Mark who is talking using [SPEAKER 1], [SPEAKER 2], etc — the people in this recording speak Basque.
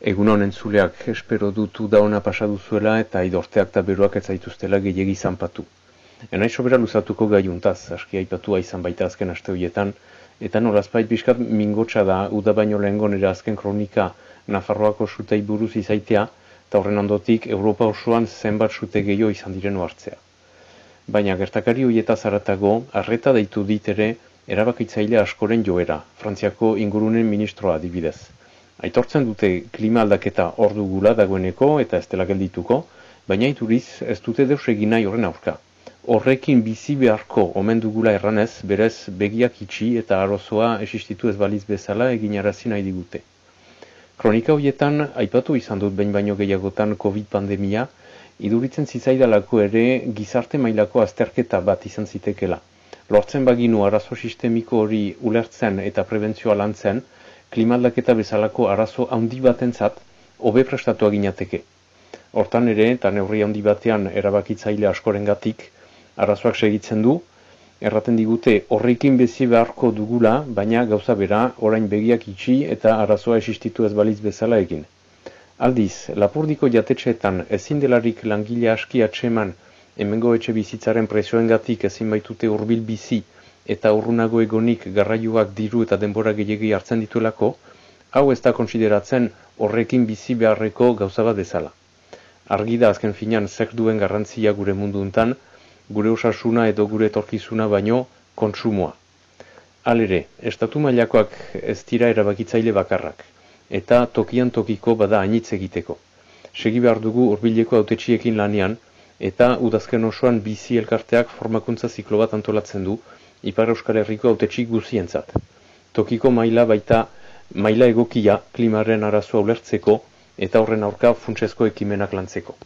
[SPEAKER 1] Egun honen zuleak espero dutu dauna pasadu zuela eta idorteak eta beroak ez zaituztela gehiagi zanpatu. Enai sobera luzatuko gaiuntaz, aski aipatua izan baita azken aste horietan, eta norazpait biskat mingotsa da uda baino lehen azken kronika Nafarroako sutei buruz izaitea, eta horren ondotik Europa osoan zenbat sute gehiago izan diren hartzea. Baina gertakari horieta zaratago, arreta deitu dit ere, erabakitzaile askoren joera, Frantziako ingurunen ministroa adibidez. Aitortzen dute klima aldaketa hor dugula dagoeneko eta ez dela geldituko, baina ituriz ez dute deus egin nahi horren aurka. Horrekin bizi beharko omen dugula erranez, berez begiak itxi eta arrozoa esistitu ez baliz bezala egin arazi nahi digute. Kronika horietan, aipatu izan dut bain baino gehiagotan COVID pandemia, iduritzen zizaidalako ere gizarte mailako azterketa bat izan zitekela. Lortzen baginu arazo sistemiko hori ulertzen eta prebentzioa lantzen, klimaldaketa bezalako arazo handi batentzat hobe prestatua ginateke. Hortan ere, eta neurri handi batean erabakitzaile askorengatik arazoak segitzen du, erraten digute horrekin bezi beharko dugula, baina gauza bera orain begiak itxi eta arazoa existitu ez baliz bezala egin. Aldiz, lapurdiko jatetxeetan ezin delarik langile aski atseman hemengo etxe bizitzaren presioengatik ezin baitute hurbil bizi eta urrunago egonik garraioak diru eta denbora gehiagi hartzen dituelako, hau ez da konsideratzen horrekin bizi beharreko gauza bat dezala. Argi da azken finan zer duen garrantzia gure mundu untan, gure osasuna edo gure etorkizuna baino kontsumoa. Alere, estatu mailakoak ez dira erabakitzaile bakarrak, eta tokian tokiko bada ainitz egiteko. Segi behar dugu urbileko autetxiekin lanean, eta udazken osoan bizi elkarteak formakuntza ziklo bat antolatzen du, Ipar Euskal Herriko autetxik guzientzat. Tokiko maila baita maila egokia klimaren arazoa ulertzeko eta horren aurka funtsezko ekimenak lantzeko.